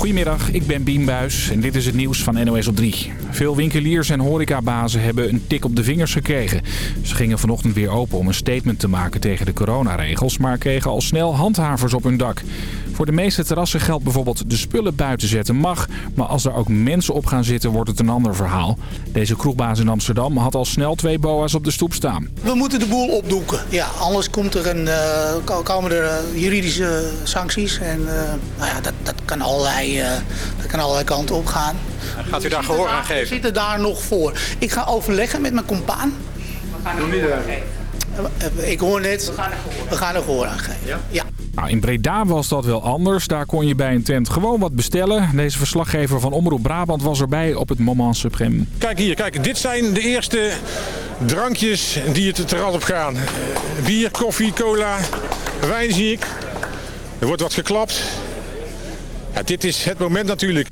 Goedemiddag, ik ben Bien Buijs en dit is het nieuws van NOS op 3. Veel winkeliers en horecabazen hebben een tik op de vingers gekregen. Ze gingen vanochtend weer open om een statement te maken tegen de coronaregels... maar kregen al snel handhavers op hun dak. Voor de meeste terrassen geldt bijvoorbeeld de spullen buiten zetten mag... maar als er ook mensen op gaan zitten wordt het een ander verhaal. Deze kroegbaas in Amsterdam had al snel twee boa's op de stoep staan. We moeten de boel opdoeken. Ja, anders komt er een, uh, komen er uh, juridische sancties. En nou ja, dat, dat, kan allerlei, dat kan allerlei kanten op gaan. Gaat u daar gehoor aan geven? We zitten daar nog voor. Ik ga overleggen met mijn compaan. We gaan er gehoor aan geven. Ik hoor net, we gaan er gehoor aan geven. Ja? ja. Nou, in Breda was dat wel anders. Daar kon je bij een tent gewoon wat bestellen. Deze verslaggever van Omroep Brabant was erbij op het moment supreme. Kijk hier, kijk. Dit zijn de eerste drankjes die het terras op gaan. Bier, koffie, cola, wijn zie ik. Er wordt wat geklapt. Dit is het moment natuurlijk.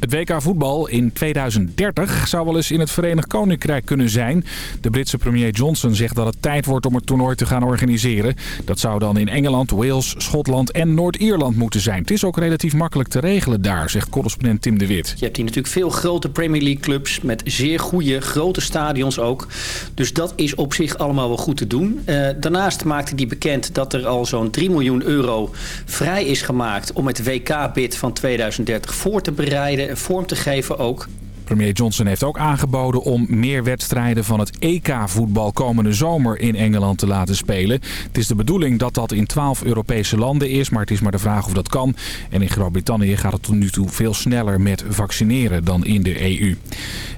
Het WK voetbal in 2030 zou wel eens in het Verenigd Koninkrijk kunnen zijn. De Britse premier Johnson zegt dat het tijd wordt om het toernooi te gaan organiseren. Dat zou dan in Engeland, Wales, Schotland en Noord-Ierland moeten zijn. Het is ook relatief makkelijk te regelen daar, zegt correspondent Tim de Wit. Je hebt hier natuurlijk veel grote Premier League clubs met zeer goede, grote stadions ook. Dus dat is op zich allemaal wel goed te doen. Uh, daarnaast maakte hij bekend dat er al zo'n 3 miljoen euro vrij is gemaakt om het WK-bid van 2030 voor te bereiden vorm te geven ook. Premier Johnson heeft ook aangeboden om meer wedstrijden van het EK-voetbal komende zomer in Engeland te laten spelen. Het is de bedoeling dat dat in 12 Europese landen is, maar het is maar de vraag of dat kan. En in Groot-Brittannië gaat het tot nu toe veel sneller met vaccineren dan in de EU.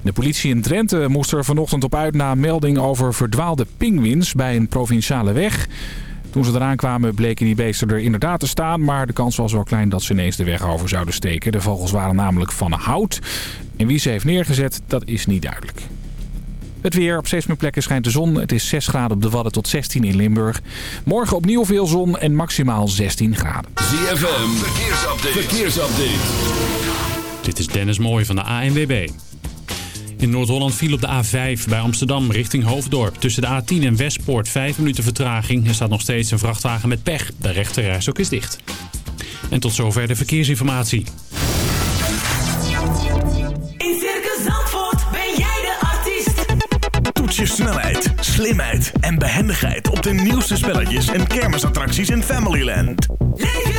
De politie in Drenthe moest er vanochtend op uit na melding over verdwaalde pinguïns bij een provinciale weg. Toen ze eraan kwamen bleken die beesten er inderdaad te staan, maar de kans was wel klein dat ze ineens de weg over zouden steken. De vogels waren namelijk van hout. En wie ze heeft neergezet, dat is niet duidelijk. Het weer. Op steeds meer plekken schijnt de zon. Het is 6 graden op de Wadden tot 16 in Limburg. Morgen opnieuw veel zon en maximaal 16 graden. ZFM. Verkeersupdate. Verkeersupdate. Dit is Dennis Mooij van de ANWB. In Noord-Holland viel op de A5 bij Amsterdam richting Hoofddorp. Tussen de A10 en Westpoort 5 minuten vertraging. Er staat nog steeds een vrachtwagen met pech. De rechterreis ook is dicht. En tot zover de verkeersinformatie. In Circus Zandvoort ben jij de artiest. Toets je snelheid, slimheid en behendigheid op de nieuwste spelletjes en kermisattracties in Familyland. Leef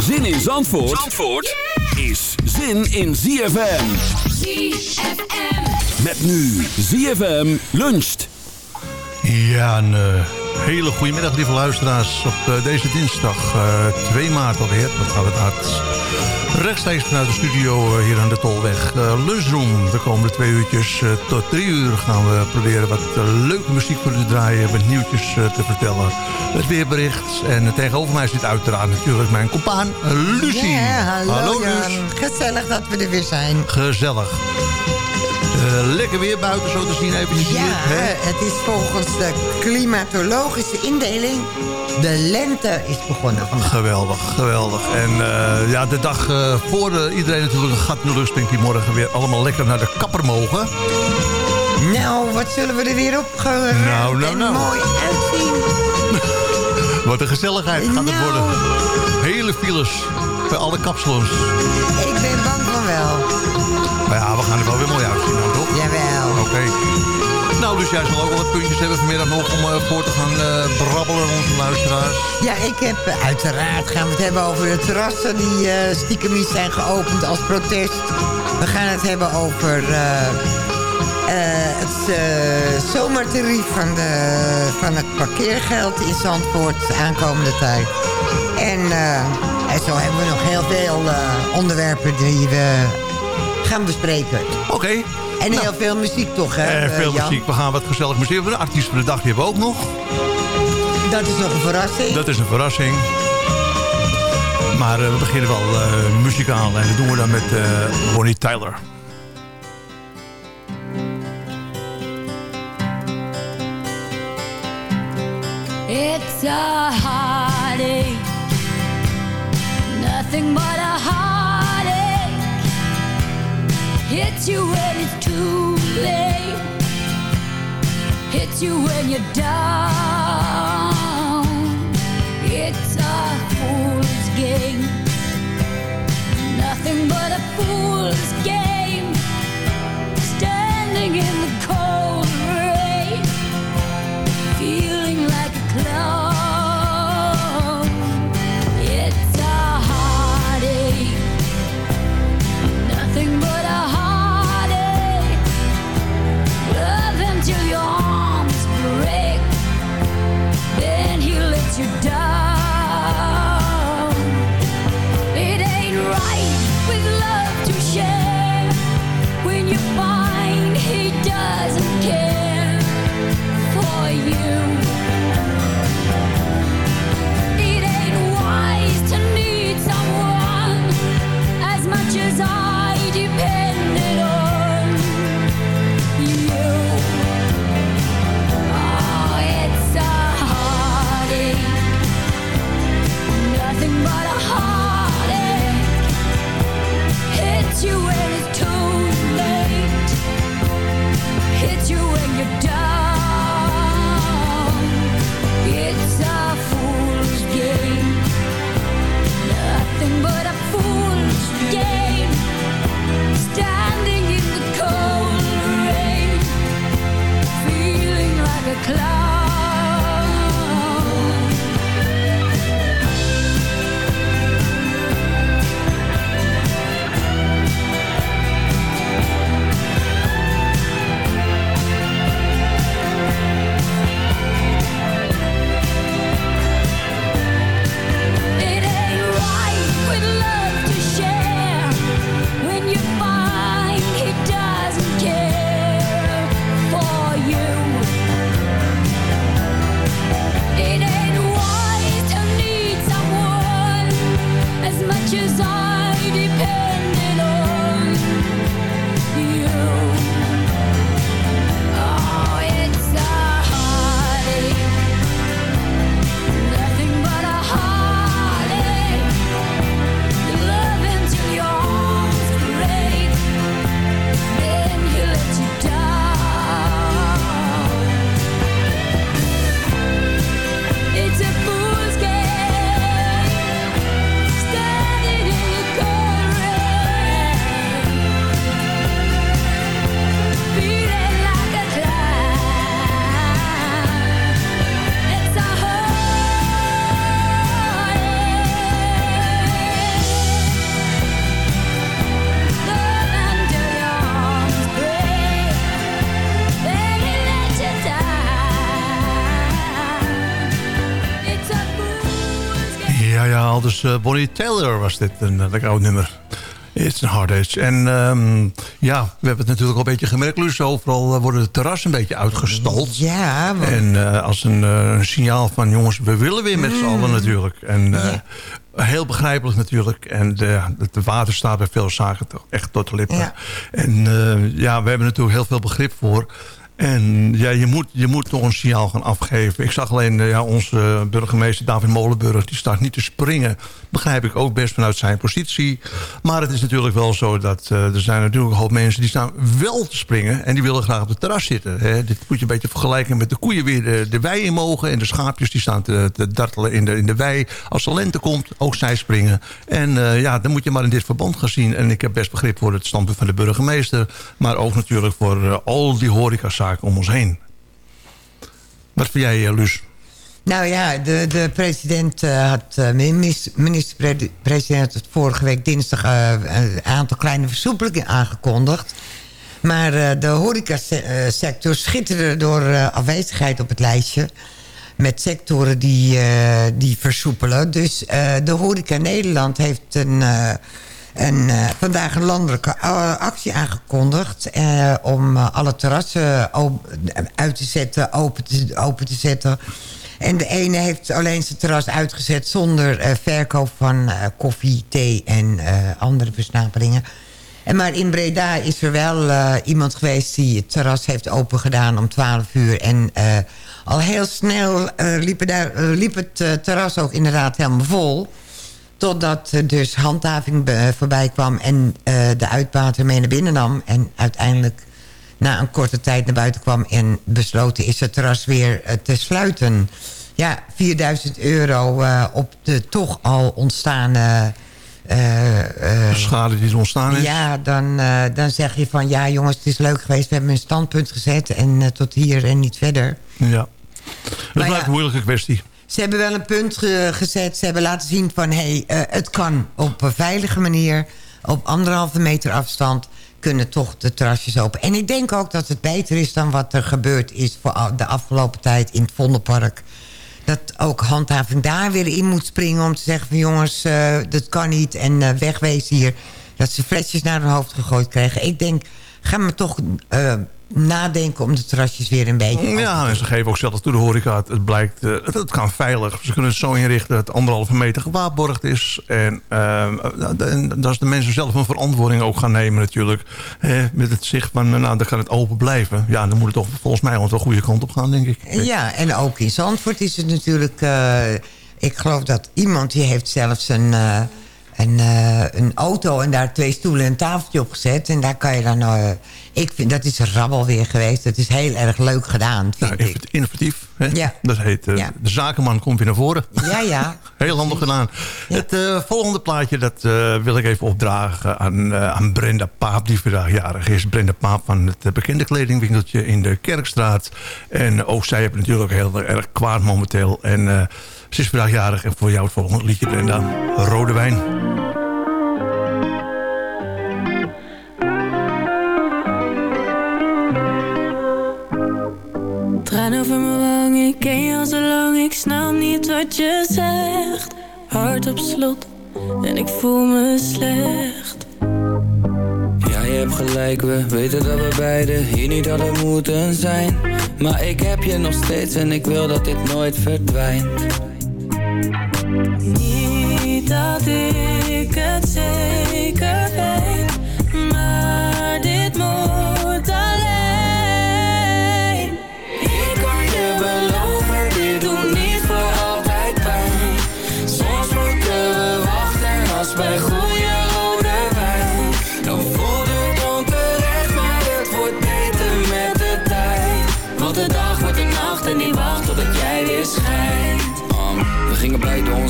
Zin in Zandvoort, Zandvoort is zin in ZFM. ZFM. Met nu ZFM luncht. Ja, een uh, Hele goedemiddag, lieve luisteraars. Op eh, deze dinsdag, eh, 2 maart alweer, wat gaat het hard. Rechtstreeks vanuit de studio eh, hier aan de Tolweg. Uh, lunchroom, de komende twee uurtjes uh, tot drie uur gaan we proberen wat uh, leuke muziek voor u te draaien. Wat nieuwtjes te vertellen. Het weerbericht. En tegenover mij zit uiteraard natuurlijk mijn compaan Lucie. Hallo, hallo. Gezellig dat we er weer zijn. Gezellig. Uh, lekker weer buiten zo te zien eventjes ja, hier. Hè? het is volgens de klimatologische indeling... De lente is begonnen vandaag. Geweldig, geweldig. En uh, ja, de dag uh, voor iedereen natuurlijk een gat in de denkt die morgen weer allemaal lekker naar de kapper mogen. Nou, wat zullen we er weer op gaan nou, nou, nou. mooi uitzien. wat een gezelligheid gaat het nou. worden. Hele files bij alle kapsalons. Ik ben bang van wel. Maar ja, we gaan er wel weer mooi uitzien, toch? Jawel. Oké. Okay. Nou, dus jij zal ook wel wat puntjes hebben vanmiddag nog om uh, voor te gaan uh, brabbelen, onze luisteraars. Ja, ik heb uh, uiteraard gaan we het hebben over de terrassen die stiekem niet zijn geopend als protest. We gaan het hebben over het zomertarief van, de, van het parkeergeld in Zandvoort aankomende tijd. En, en zo hebben we nog heel veel onderwerpen die we gaan bespreken. Oké. Okay. En heel nou, veel muziek toch, hè, uh, Veel Jan? muziek. We gaan wat gezellig muziek hebben. De artiest van de dag die hebben we ook nog. Dat is nog een verrassing. Dat is een verrassing. Maar uh, we beginnen wel uh, muzikaal. En dat doen we dan met Bonnie Tyler. It's a heartache Nothing but a heartache Hits you when it's too late. Hits you when you're down. It's a fool's game. Nothing but a fool's game Bonnie Taylor was dit, een uh, oud nummer. It's a hard edge. En ehm, ja, we hebben het natuurlijk al een beetje gemerkt, Luus. Overal eh, worden de terrassen een beetje uitgestald. Ja. En uh, als een, uh, een, signaal van jongens, we willen weer met mm. z'n allen natuurlijk. En ja. heel begrijpelijk natuurlijk. En de, de water staat bij veel zaken toch echt tot de lippen. Ja. En ja, we hebben natuurlijk heel veel begrip voor. En ja, je moet, je moet toch een signaal gaan afgeven. Ik zag alleen ja, onze burgemeester David Molenburg... die staat niet te springen. Begrijp ik ook best vanuit zijn positie. Maar het is natuurlijk wel zo dat uh, er zijn natuurlijk een hoop mensen... die staan wel te springen en die willen graag op het terras zitten. Hè. Dit moet je een beetje vergelijken met de koeien weer de, de wei in mogen... en de schaapjes die staan te, te dartelen in de, in de wei. Als de lente komt, ook zij springen. En uh, ja, dan moet je maar in dit verband gaan zien. En ik heb best begrip voor het standpunt van de burgemeester... maar ook natuurlijk voor uh, al die horecazaken om ons heen. Wat vind jij, Luus? Nou ja, de, de president uh, had, uh, minister-president had vorige week dinsdag uh, een aantal kleine versoepelingen aangekondigd. Maar de horecasector schitterde door afwezigheid op het lijstje. Met sectoren die, die versoepelen. Dus de horeca Nederland heeft een en uh, vandaag een landelijke actie aangekondigd... Om alle terrassen uit te zetten, open te, open te zetten. En de ene heeft alleen zijn terras uitgezet... zonder verkoop van koffie, thee en andere versnaperingen. En maar in Breda is er wel iemand geweest... die het terras heeft open gedaan om 12 uur. En al heel snel liep, daar, liep het terras ook inderdaad helemaal vol... Totdat er dus handhaving voorbij kwam en de uitbater mee naar binnen nam. En uiteindelijk na een korte tijd naar buiten kwam en besloten is het terras weer uh, te sluiten. Ja, 4000 euro uh, op de toch al ontstane... Schade die er ontstaan is. Ja, dan, dan zeg je van ja jongens, het is leuk geweest. We hebben een standpunt gezet en tot hier en niet verder. Ja, dat blijft ja, een moeilijke kwestie. Ze hebben wel een punt ge gezet. Ze hebben laten zien van... Hey, uh, het kan op een veilige manier... op anderhalve meter afstand kunnen toch de terrasjes open. En ik denk ook dat het beter is dan wat er gebeurd is... voor de afgelopen tijd in het Vondelpark. Dat ook handhaving daar weer in moet springen... om te zeggen van jongens, uh, dat kan niet en uh, wegwezen hier. Dat ze flesjes naar hun hoofd gegooid krijgen. Ik denk, ga me toch nadenken om de terrasjes weer een beetje... Ja, en ze geven ook zelf toe de horeca. Het, blijkt, uh, het, kan veilig. Ze kunnen het zo inrichten dat het anderhalve meter gewaarborgd is. En, uh, en dat is de mensen zelf een verantwoording ook gaan nemen natuurlijk. Eh, met het zicht van, nou, dan kan het open blijven. Ja, dan moet het toch volgens mij wel de goede kant op gaan, denk ik. Ja, en ook in Zandvoort is het natuurlijk... ik geloof dat iemand die heeft zelfs een een, uh, een auto en daar twee stoelen en een tafeltje op gezet. En daar kan je dan... Uh, ik vind, dat is rabbel weer geweest. Dat is heel erg leuk gedaan, vind nou, ik. Innovatief. Hè? Ja. Dat heet uh, ja. De Zakenman komt weer naar voren. Ja, ja. heel handig gedaan. Ja. Het volgende plaatje, dat wil ik even opdragen aan, aan Brenda Paap. Die vandaag jarig is. Brenda Paap van het bekende kledingwinkeltje in de Kerkstraat. En ook zij hebben natuurlijk heel erg kwaad momenteel. En... Ze is vandaag jarig en voor jou het volgende liedje, Brenda. Rode wijn. Traan over mijn wang, ik ken je al zo lang. Ik snap niet wat je zegt. Hart op slot en ik voel me slecht. Ja, je hebt gelijk, we weten dat we beiden hier niet hadden moeten zijn. Maar ik heb je nog steeds en ik wil dat dit nooit verdwijnt. Niet dat ik het zeker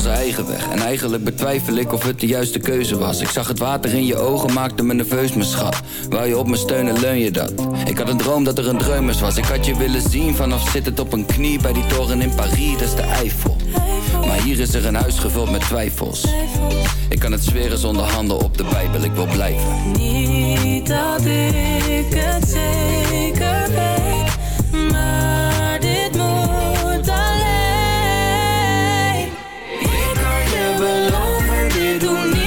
onze eigen weg. En eigenlijk betwijfel ik of het de juiste keuze was. Ik zag het water in je ogen, maakte me nerveus mijn schat. Wou je op me steunen, leun je dat? Ik had een droom dat er een dreumers was. Ik had je willen zien vanaf zittend op een knie Bij die toren in Parijs, dat is de Eiffel. Maar hier is er een huis gevuld met twijfels. Ik kan het zweren zonder handen op de bijbel, ik wil blijven. Niet dat ik het zeker weet doen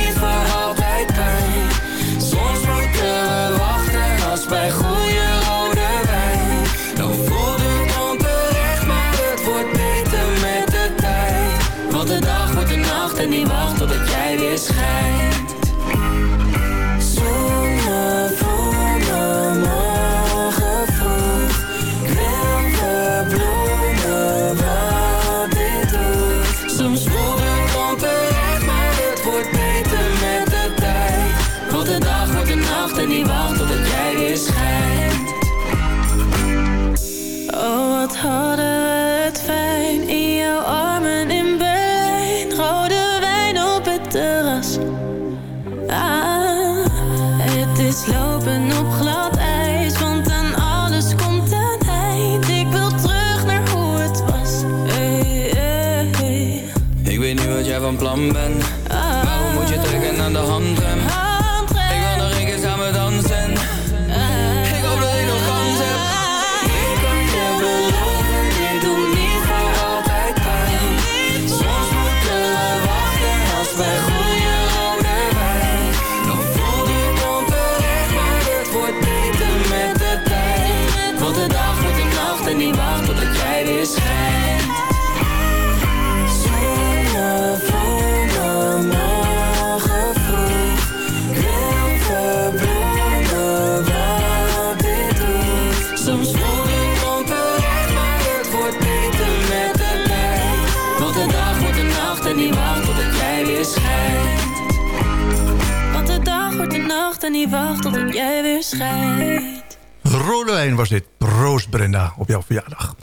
en die wacht totdat jij weer schijnt. Rode wijn was dit. Proost Brenda, op jouw verjaardag.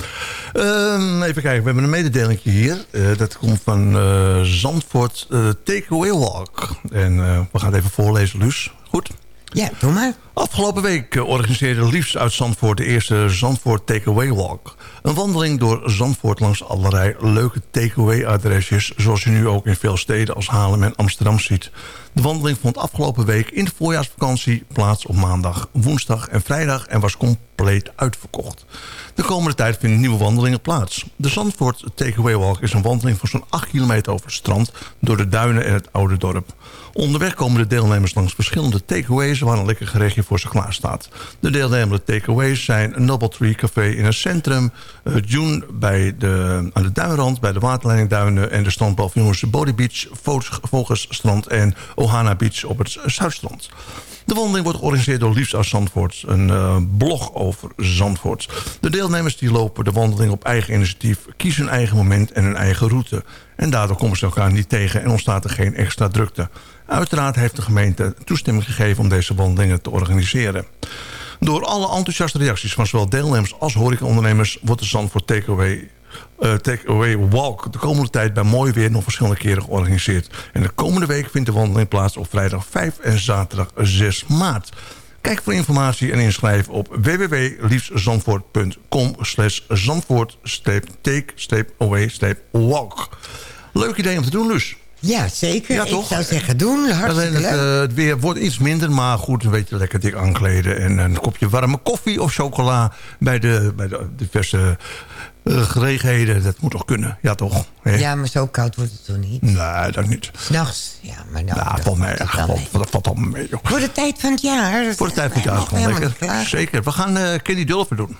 Ehm, even kijken, we hebben een mededeling hier. Eh, dat komt van eh, Zandvoort uh, Takeaway Walk. En eh, we gaan het even voorlezen, Luus. Goed? Ja, doe maar. Afgelopen week eh, organiseerde Liefst uit Zandvoort de eerste Zandvoort Takeaway Walk. Een wandeling door Zandvoort langs allerlei leuke takeaway adresjes... zoals je nu ook in veel steden als Haarlem en Amsterdam ziet. De wandeling vond afgelopen week in de voorjaarsvakantie plaats op maandag, woensdag en vrijdag... en was compleet uitverkocht. De komende tijd vinden nieuwe wandelingen plaats. De Zandvoort Takeaway Walk is een wandeling van zo'n 8 kilometer over het strand... door de duinen en het oude dorp. Onderweg komen de deelnemers langs verschillende takeaways... waar een lekker gerechtje voor ze klaar staat. De deelnemende takeaways zijn Noble Tree Café in het centrum... Uh, June bij de, aan de duinrand, bij de waterleidingduinen... en de strandpaviljoens Body Beach, Vogelstrand en Ohana Beach op het Zuidstrand. De wandeling wordt georganiseerd door Liefst uit Zandvoort. Een uh, blog over Zandvoort. De deelnemers die lopen de wandeling op eigen initiatief... kiezen hun eigen moment en hun eigen route. En daardoor komen ze elkaar niet tegen en ontstaat er geen extra drukte. Uiteraard heeft de gemeente toestemming gegeven om deze wandelingen te organiseren. Door alle enthousiaste reacties van zowel deelnemers als horecaondernemers... wordt de Zandvoort Takeaway Takeaway Walk de komende tijd bij mooi weer nog verschillende keren georganiseerd. En de komende week vindt de wandeling plaats op vrijdag 5 en zaterdag 6 maart. Kijk voor informatie en inschrijven op www.liefszandvoort.com slash zandvoort take away walk Leuk idee om te doen, Luus. Ja, zeker. Ja, toch? Ik zou zeggen doen. Hartstikke Alleen het, uh, het, weer wordt iets minder, maar goed, een beetje lekker dik aankleden. En een kopje warme koffie of chocola bij de, bij de diverse uh, geregenheden. Dat moet toch kunnen, ja toch? He? Ja, maar zo koud wordt het toch niet? Nee, dat niet. S'nachts, ja, maar nou... Ja, valt mee. Dat valt allemaal mee, joh. Voor de tijd van het jaar. Voor de tijd van het jaar, gewoon lekker. Zeker. We gaan uh, Kenny Dulfer doen.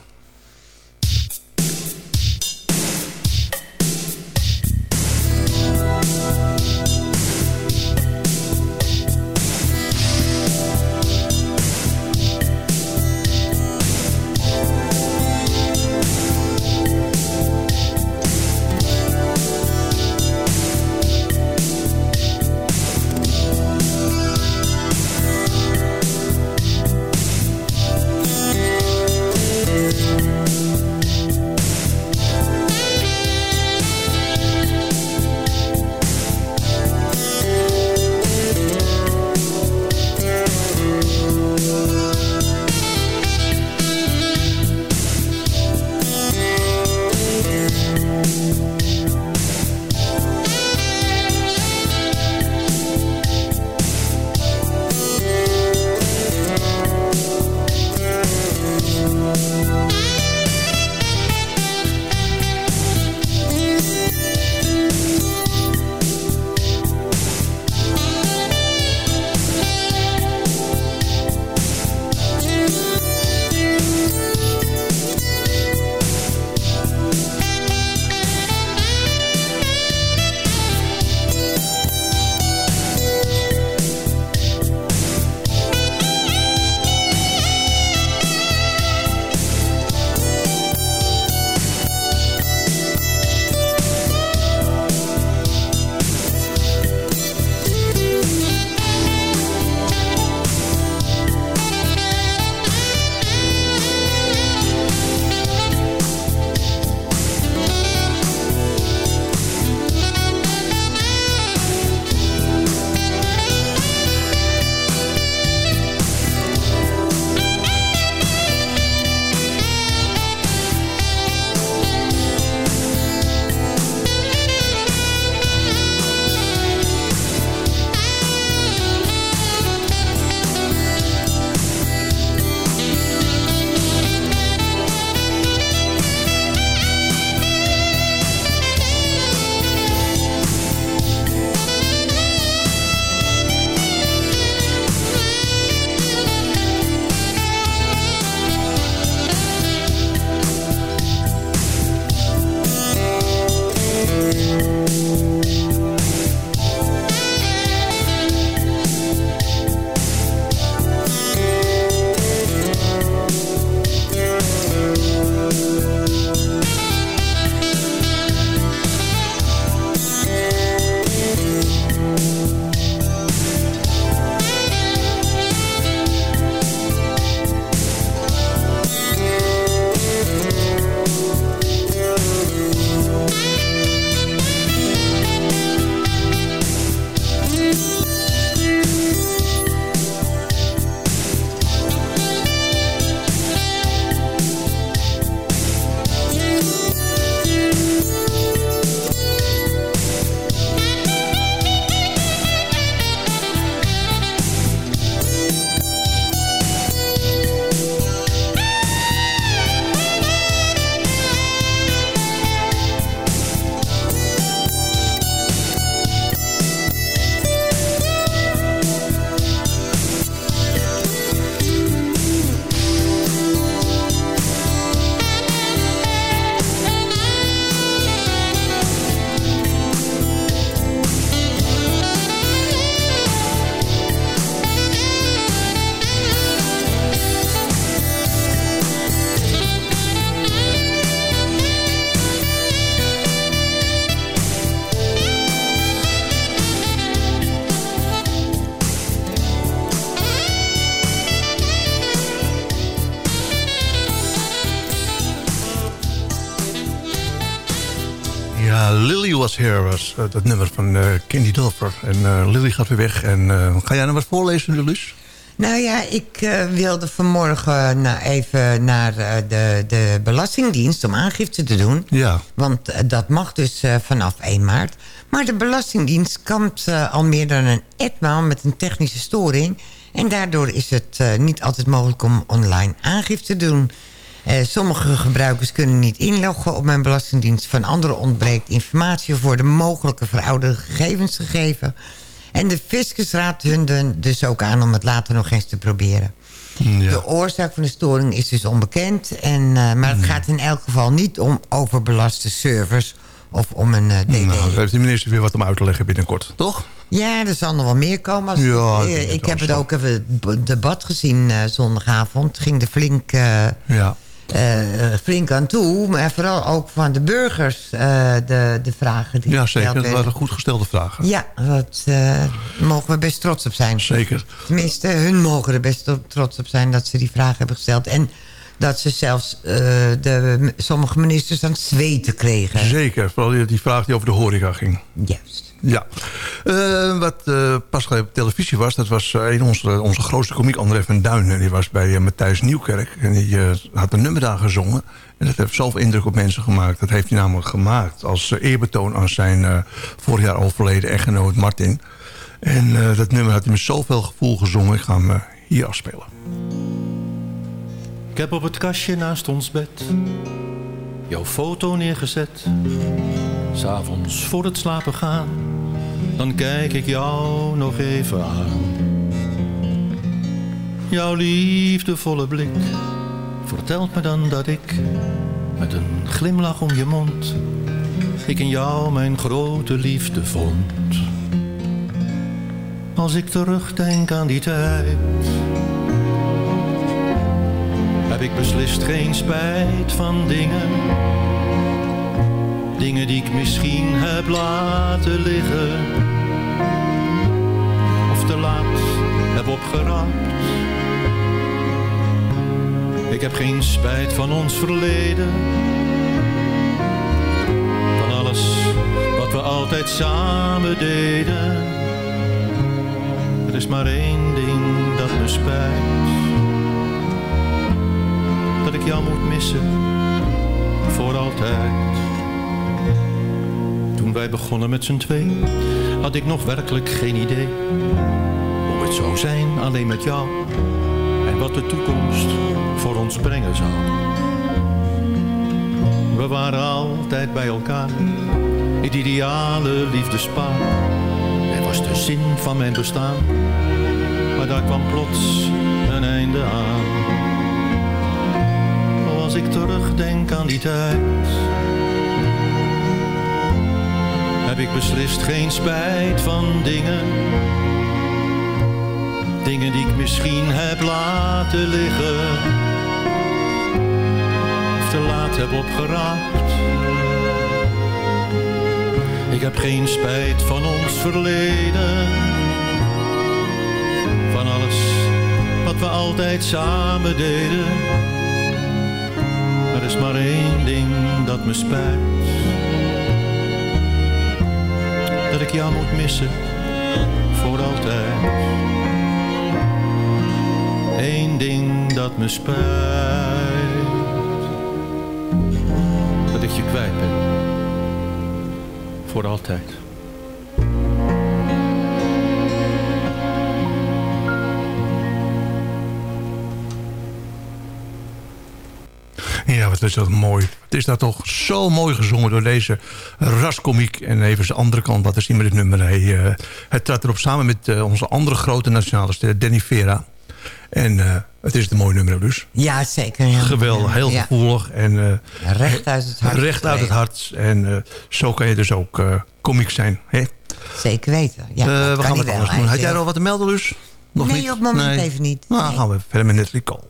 Here was eh, dat nummer van eh Candy Dulfer. En eh, Lily gaat weer weg. En eh, ga jij nou wat voorlezen, Lulis? Nou ja, ik eh, wilde vanmorgen nou, even naar eh, de, de Belastingdienst om aangifte te doen. Ja. Want eh, dat mag dus eh, vanaf 1 maart. Maar de Belastingdienst kampt eh, al meer dan een etmaal met een technische storing. En daardoor is het eh, niet altijd mogelijk om online aangifte te doen. Eh, sommige gebruikers kunnen niet inloggen op mijn Belastingdienst. Van anderen ontbreekt informatie of worden mogelijke verouderde gegevens gegeven. En de fiscus raadt hun dus ook aan om het later nog eens te proberen. De oorzaak van de storing is dus onbekend. En, eh, maar het gaat in elk geval niet om overbelaste servers of om een eh, DD. Nou, dan heeft de minister weer wat om uit te leggen binnenkort, toch? Ja, er zal nog wel meer komen. Als Ja, ik heb het ook even het debat gezien eh, zondagavond. Het ging er flink, Ja. Eh, flink aan toe. Maar vooral ook van de burgers, eh, de, de vragen die Ja, gesteld zeker. Dat waren goed gestelde vragen. Ja, dat eh, mogen we best trots op zijn. Zeker. Tenminste, hun mogen er best op- trots op zijn dat ze die vragen hebben gesteld. En dat ze zelfs de, sommige ministers aan het zweten kregen. Zeker. Vooral die, die vraag die over de horeca ging. Juist. Ja. Eh, wat eh, pas op televisie was... dat was eh, een onze, onze grootste komiek, André van Duin. En die was bij uh, Matthijs Nieuwkerk. En die had een nummer daar gezongen. En dat heeft zelf indruk op mensen gemaakt. Dat heeft hij namelijk gemaakt als eerbetoon aan zijn vorig jaar overleden echtgenoot Martin. En dat nummer had hij met zoveel gevoel gezongen. Ik ga hem hier afspelen. Ik heb op het kastje naast ons bed jouw foto neergezet. S'avonds voor het slapen gaan, dan kijk ik jou nog even aan. Jouw liefdevolle blik vertelt me dan dat ik met een glimlach om je mond, ik in jou mijn grote liefde vond. Als ik terugdenk aan die tijd heb ik beslist geen spijt van dingen. Dingen die ik misschien heb laten liggen. Heb opgeraapt. Ik heb geen spijt van ons verleden. Van alles wat we altijd samen deden. Er is maar één ding dat me spijt dat ik jou moet missen voor altijd. Toen wij begonnen met z'n twee, had ik nog werkelijk geen idee het zou zijn alleen met jou en wat de toekomst voor ons brengen zou. We waren altijd bij elkaar, het ideale liefdespaar. Het was de zin van mijn bestaan, maar daar kwam plots een einde aan als ik terugdenk aan die tijd. Heb ik beslist geen spijt van dingen. Dingen die ik misschien heb laten liggen. Of te laat heb opgeraapt. Ik heb geen spijt van ons verleden. Van alles wat we altijd samen deden. Er is maar één ding dat me spijt. Dat ik jou moet missen, voor altijd. Eén ding dat me spijt. Dat ik je kwijt ben, voor altijd. Ja, wat is dat mooi. Het is daar toch zo mooi gezongen door deze raskomiek. En even zijn andere kant laten zien met dit nummer. Hij, eh, hij trad erop samen met eh, onze andere grote nationale ster, Danny Vera. En eh, het is een mooi nummer dus. Ja, zeker. Ja. Geweldig, heel Ja. gevoelig. En, eh, Recht uit het hart. Recht uit het hart. En eh, zo kan je dus ook komiek zijn. Hè? Zeker weten. Ja, we gaan wat wel. anders doen. Had jij nog wat te melden dus? Nog Nee, niet? op het moment even niet. Nou, dan gaan we verder met Natalie Cole.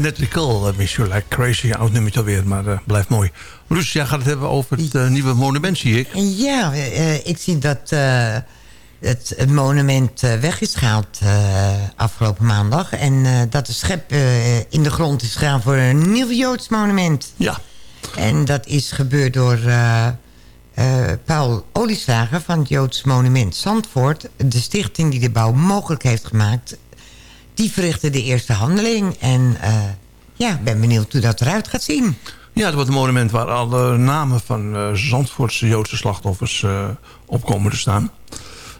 Net Nicole, uh, Miss You Like Crazy. Oud nummertje alweer, maar uh, blijft mooi. Jij gaat het hebben over het uh, nieuwe monument, zie ik. Ja, ik zie dat het, het, monument weg is gehaald afgelopen maandag. En dat de schep in de grond is gegaan voor een nieuw Joods monument. Ja. En dat is gebeurd door Paul Olieslager van het Joods monument Zandvoort. De stichting die de bouw mogelijk heeft gemaakt die verrichten de eerste handeling. En uh, ja, ik ben benieuwd hoe dat eruit gaat zien. Ja, het wordt een monument waar alle namen van uh, Zandvoortse Joodse slachtoffers uh, op komen te staan.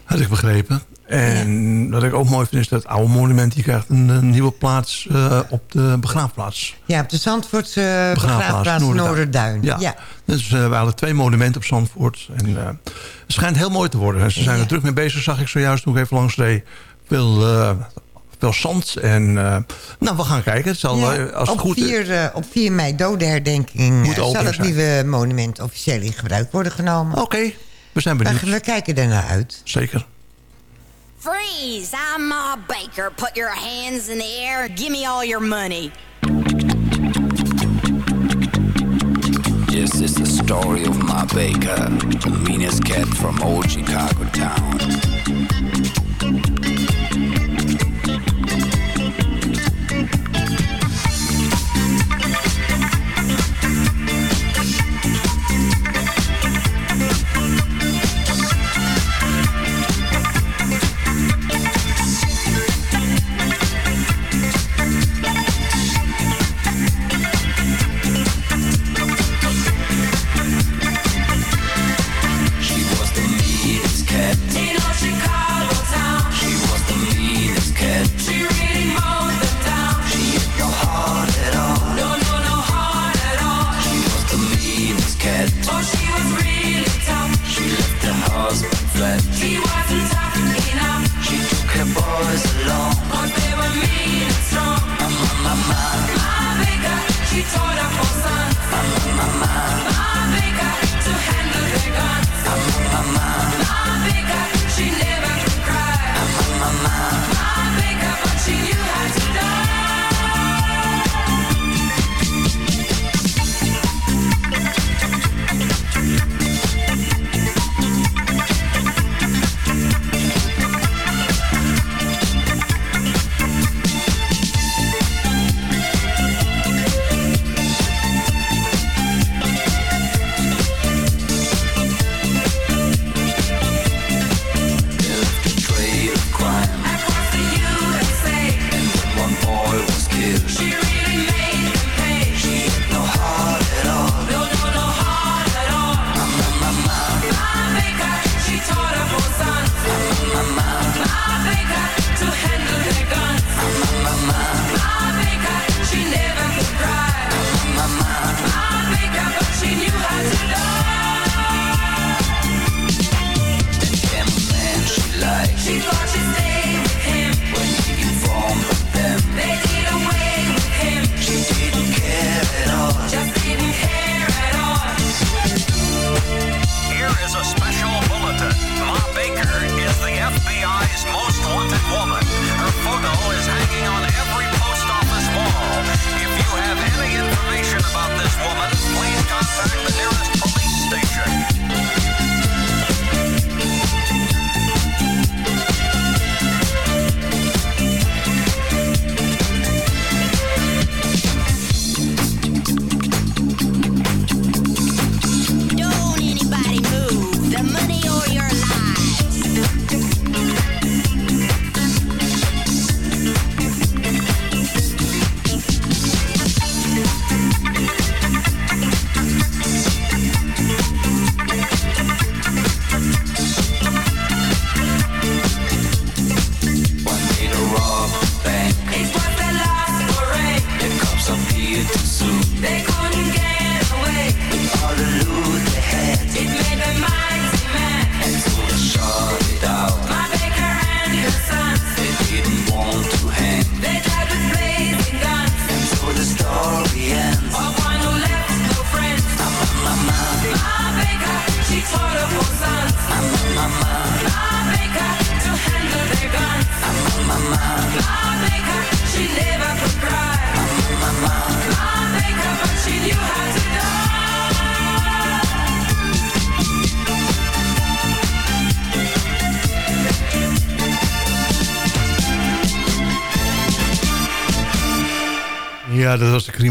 Had ik begrepen. En ja. wat ik ook mooi vind is dat het oude monument... die krijgt een, een nieuwe plaats uh, op de begraafplaats. Ja, op de Zandvoortse begraafplaats, begraafplaats Noorderduin. Ja. ja. Dus we hadden twee monumenten op Zandvoort. En het schijnt heel mooi te worden. En ze zijn ja. er druk mee bezig, zag ik zojuist toen ik even langs reed. Veel wel zand. En uh, nou, we gaan kijken. Het zal, ja, als het op, goed 4, uh, op 4 mei dodenherdenking Moet zal het zijn. nieuwe monument officieel in gebruik worden genomen. Oké, okay, we zijn benieuwd. We, we kijken ernaar uit. Zeker. Freeze! I'm Ma Baker. Put your hands in the air. Give me all your money. This is the story of Ma Baker, the meanest cat from old Chicago town. she talks.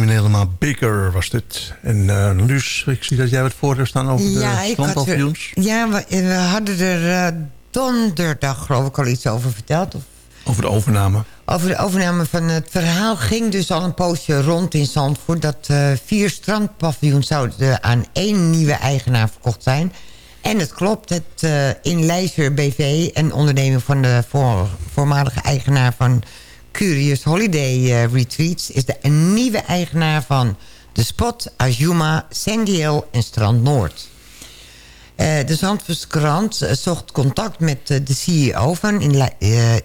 Criminele naam Baker, was dit. En eh Luus, ik zie dat jij wat voor hebt staan over de strandpaviljoens. ja, we, we hadden er eh, donderdag geloof ik al iets over verteld. Of, Over de overname. over de overname van het verhaal ging dus al een poosje rond in Zandvoort... dat eh, vier strandpaviljoens zouden aan één nieuwe eigenaar verkocht zijn. En het klopt, het eh in Leisure BV, een onderneming van de voor, voormalige eigenaar van Curious Holiday eh, Retreats... is de nieuwe eigenaar van de Spot, Azuma, Sandiel en Strand Noord. Eh, de Zandvoortse krant eh, zocht contact met de CEO van in,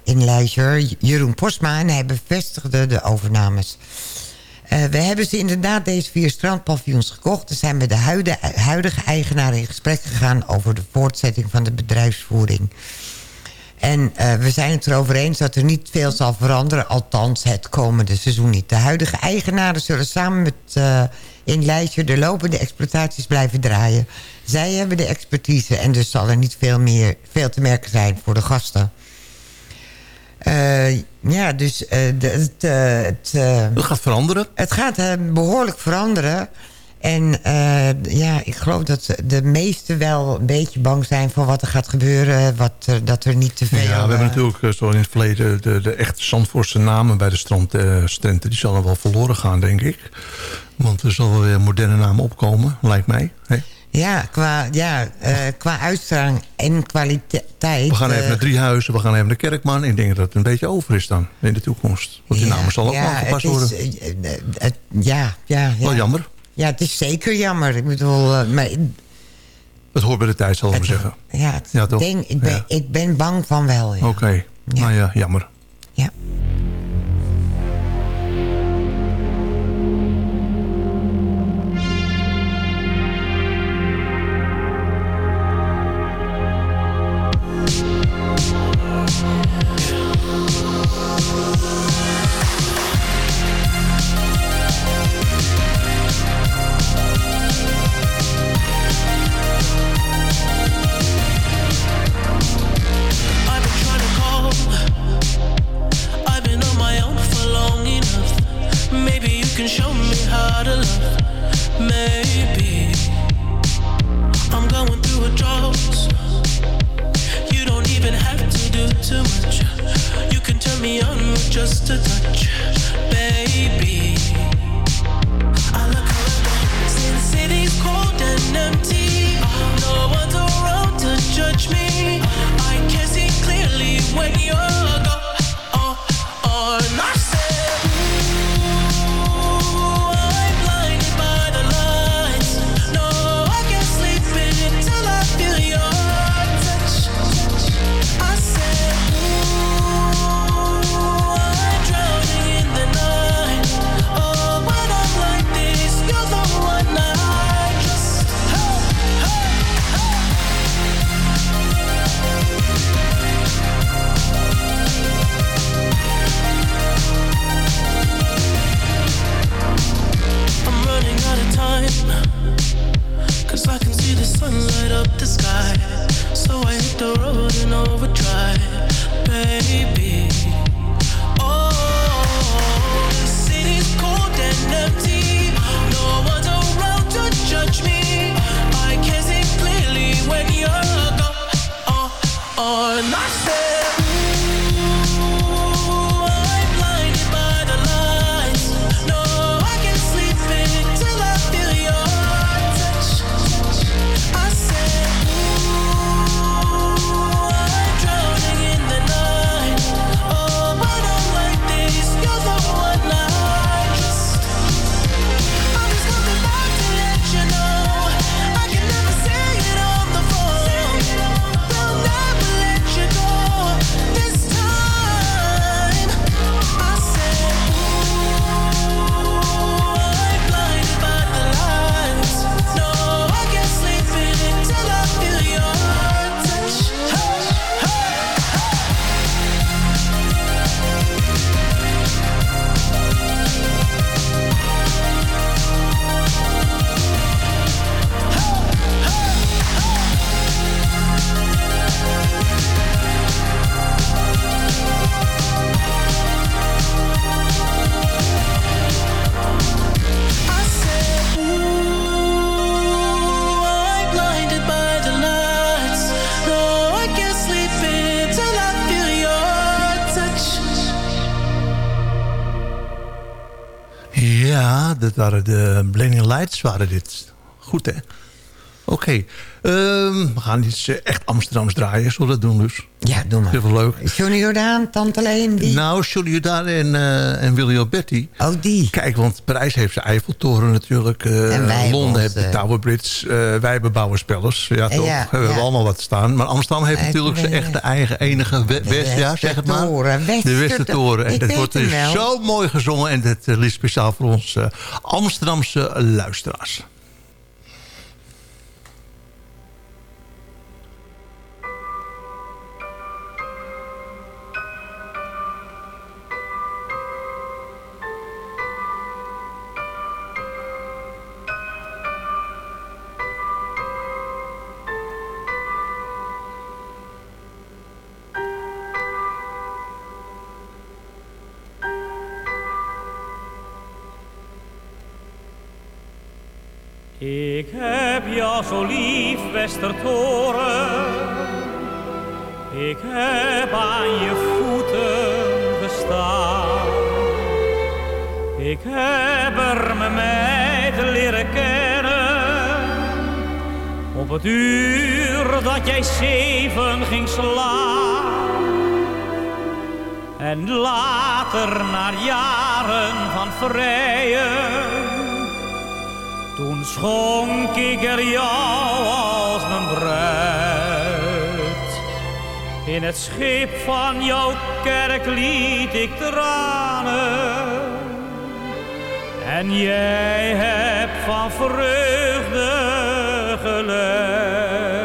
in Leisure, Jeroen Posma... en hij bevestigde de overnames. We hebben ze inderdaad deze vier strandpaviljoens gekocht. We zijn met de huidige eigenaar in gesprek gegaan... over de voortzetting van de bedrijfsvoering. En eh, we zijn het erover eens dat er niet veel zal veranderen. Althans, het komende seizoen niet. De huidige eigenaren zullen samen met eh in Leisure... de lopende exploitaties blijven draaien. Zij hebben de expertise en dus zal er niet veel, meer, veel te merken zijn voor de gasten. Eh, ja, dus het... het, gaat veranderen. het gaat eh, behoorlijk veranderen. En eh, ja, ik geloof dat de meesten wel een beetje bang zijn... voor wat er gaat gebeuren. Wat, er- dat er niet te veel... Ja, we hebben eh, natuurlijk eh, zo in het verleden de, de echte Zandvoortse namen bij de strandstenten. die zullen wel verloren gaan, denk ik. Want er zal wel weer een moderne naam opkomen, lijkt mij. Hè? Ja, qua, ja qua uitstraling en kwaliteit... We gaan even naar Driehuizen, we gaan even naar Kerkman. Ik denk dat het een beetje over is dan in de toekomst. Want die namen zal ook ja, aangepast is, worden. ja, ja, ja. Wel jammer. Ja, het is zeker jammer. Ik bedoel, eh, maar, Het hoort bij de tijd, zal ik maar zeggen. ja, het- Ja, toch? denk, ik, ben, Ja. ik ben bang van wel. Ja. Oké, nou ja, jammer. Ja. Just a touch, de Blinding Lights, waren dit. Goed, hè? Oké. Ehm, we gaan iets eh, echt Amsterdams draaien. Zullen we dat doen dus? Ja, doe maar. Heel leuk. Johnny Jordaan, Tante Leen, die... Nou, Johnny Jordaan en, eh en Willy Alberti. Oh, die. Kijk, want Parijs heeft zijn Eiffeltoren natuurlijk. eh, En wij Londen heeft de Tower Bridge. wij hebben Bouwenspellers. Ja, toch? ja, we hebben allemaal wat staan. Maar Amsterdam heeft natuurlijk zijn echte eigen enige... We- West, ja, zeg het maar. Westertoren, De Westertoren. En dat wordt dus zo mooi gezongen. En dat liefst speciaal voor ons Amsterdamse luisteraars. Ik heb jou zo lief, Westertoren. Ik heb aan je voeten gestaan. Ik heb er mijn meid leren kennen. Op het uur dat jij zeven ging slaan. En later, na jaren van vrijen schonk ik er jou als mijn bruid. In het schip van jouw kerk liet ik tranen. En jij hebt van vreugde geluid.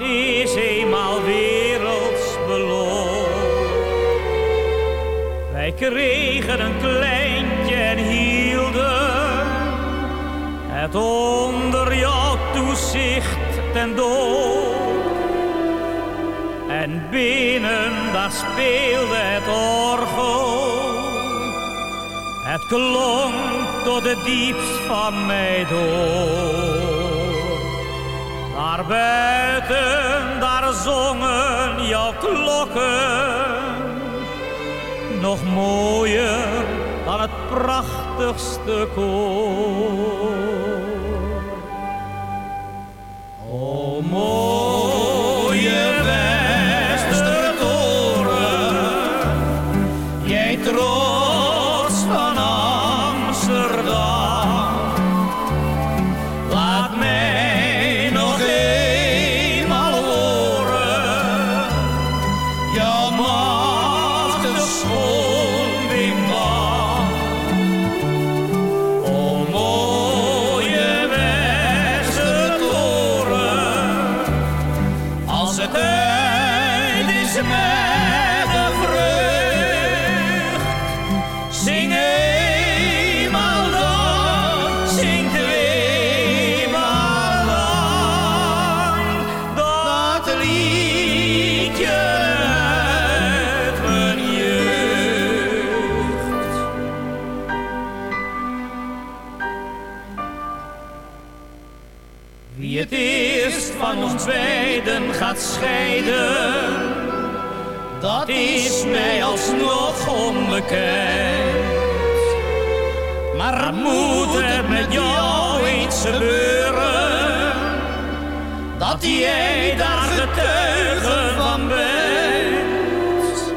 Is eenmaal werelds beloop. Wij kregen een kleintje en hielden het onder jouw toezicht ten doop. En binnen daar speelde het orgel. Het klonk tot het diepst van mij door. Daar buiten, daar zongen jouw klokken. Nog mooier dan het prachtigste koor. dat is mij alsnog onbekend. Maar moet er met jou iets gebeuren, dat jij daar getuige van bent?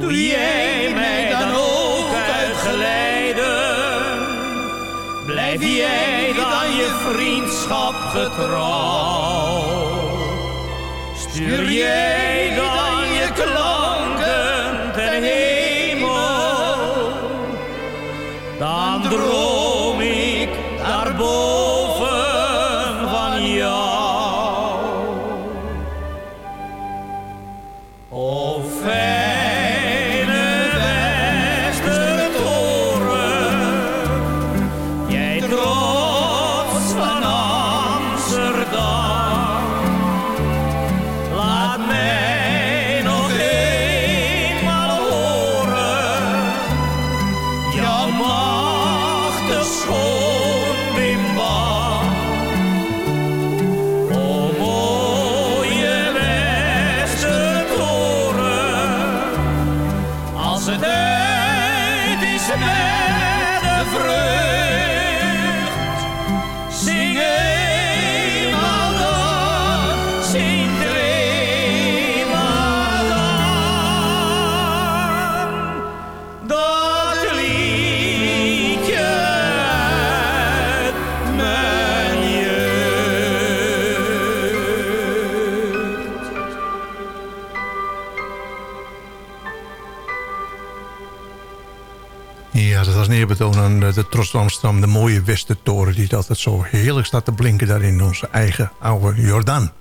Doe jij mij dan ook uitgeleiden? Blijf jij dan je vriendschap getrouwd? Yeah. Neerbetoon aan de, van Amsterdam. De mooie Westertoren die altijd zo heerlijk staat te blinken... daar in onze eigen oude Jordaan.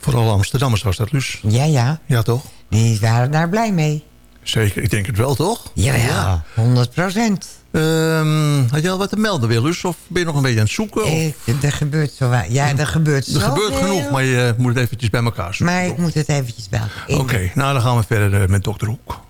Vooral Amsterdammers was dat, Luus. Ja, ja. Ja, toch? Die waren daar blij mee. Zeker, ik denk het wel, toch? Ja, ja. 100 procent. Ehm, had je al wat te melden, Willus? Of ben je nog een beetje aan het zoeken? Of? Er gebeurt zo Ja, er gebeurt Er gebeurt genoeg, maar je moet het eventjes bij elkaar zoeken. Maar ik moet het eventjes wel. Oké, nou dan gaan we verder eh, met Dr. Hoek.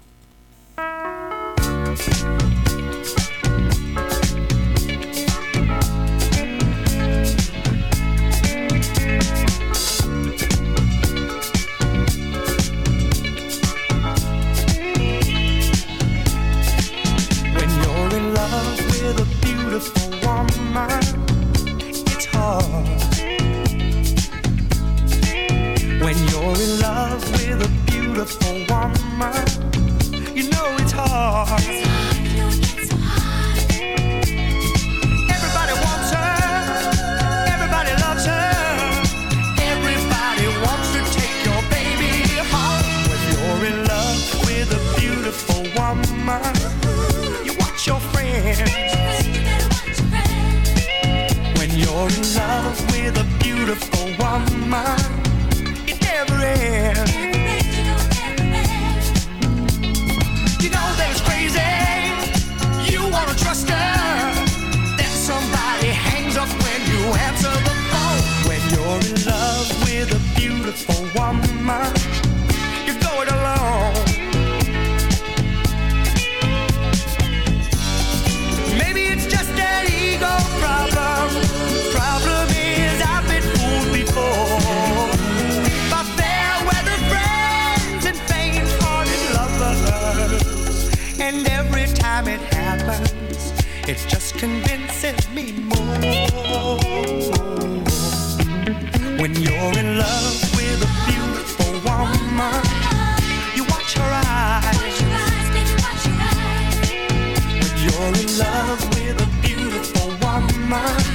Just convinces me more. When you're in love with a beautiful woman, you watch her eyes. When you're in love with a beautiful woman,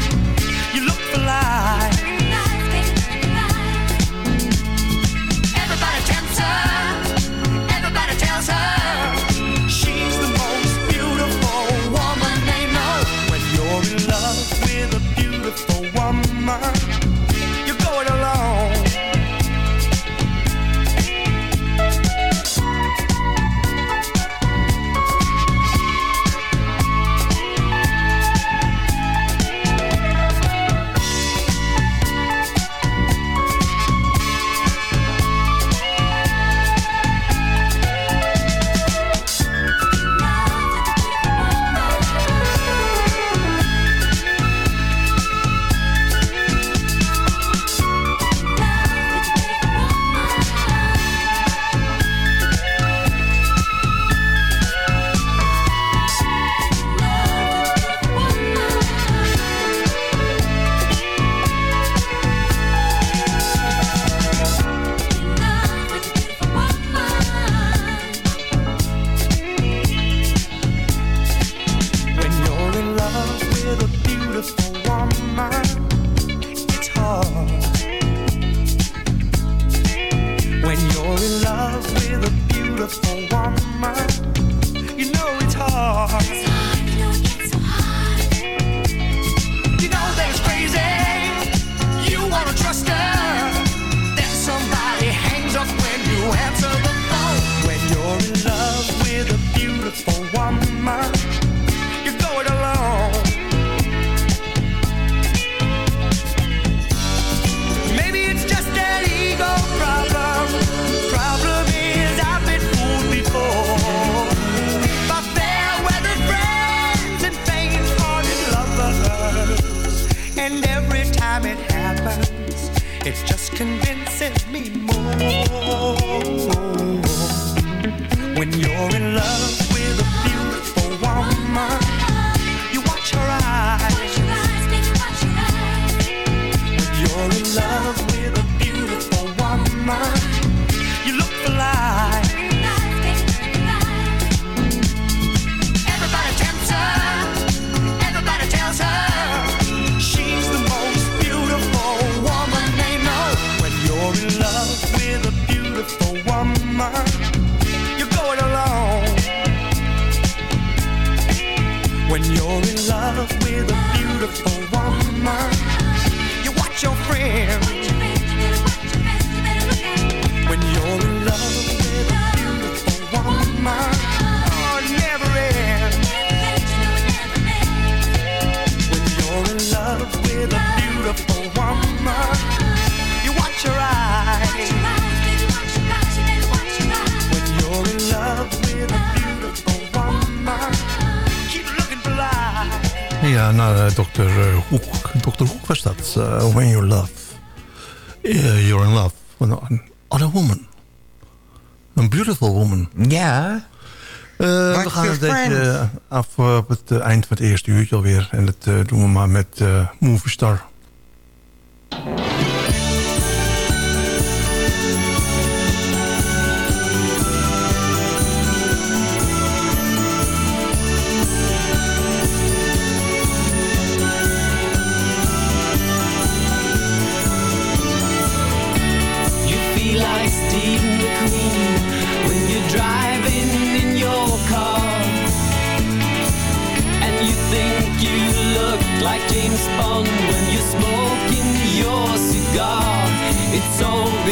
af eh, op het eh, eind van het eerste uurtje alweer. En dat eh, doen we maar met Movie Star.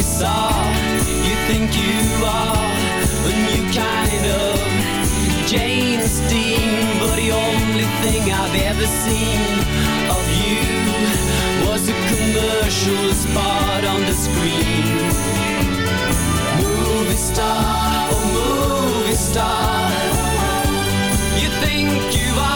saw You think you are. A new kind of James Dean But the only thing I've ever seen Of you Was a commercial spot on the screen. Movie star, oh movie star. You think you are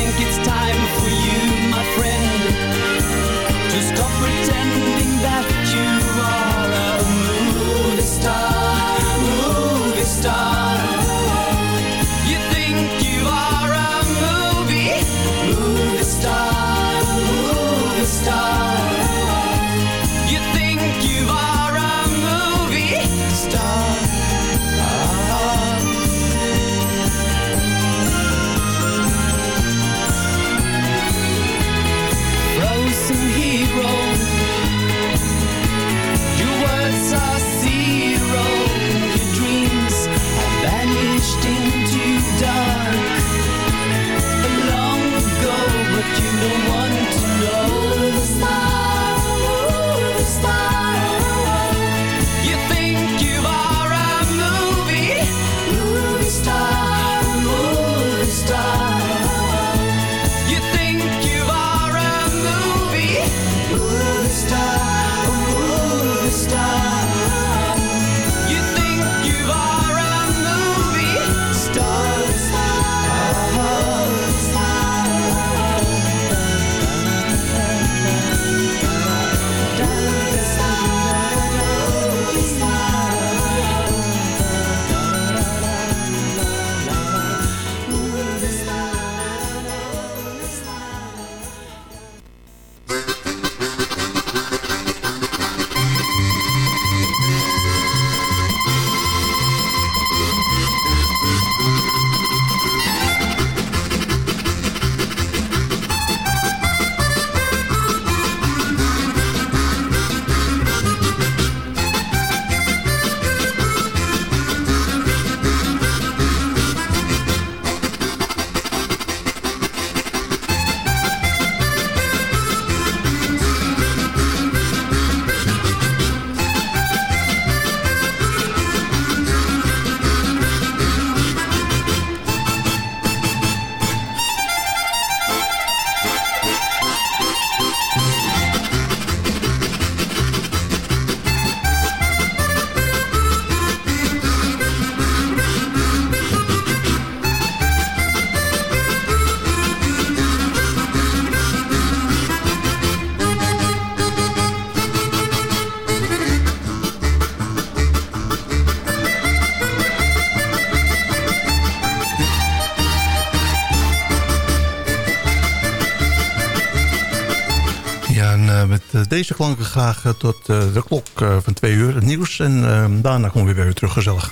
deze klanken graag eh, tot eh, de klok eh, van twee uur, het nieuws. En daarna komen we weer terug gezellig.